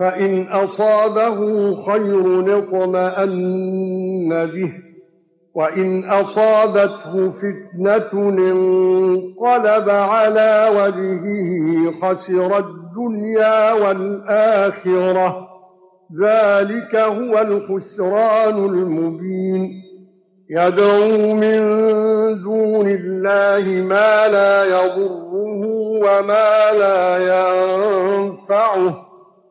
فَإِنْ أَصَابَهُ خَيْرٌ اطْمَأَنَّ بِهِ وَإِنْ أَصَابَتْهُ فِتْنَةٌ انقَلَبَ عَلَىٰ وَجْهِهِ خَسِرَ الدُّنْيَا وَالْآخِرَةَ. ذَلِكَ هُوَ الْخُسْرَانُ الْمُبِينُ. يَدْعُو مِن دُونِ اللَّهِ مَا لَا يَضُرُّهُ وَمَا لَا يَنفَعُهُ.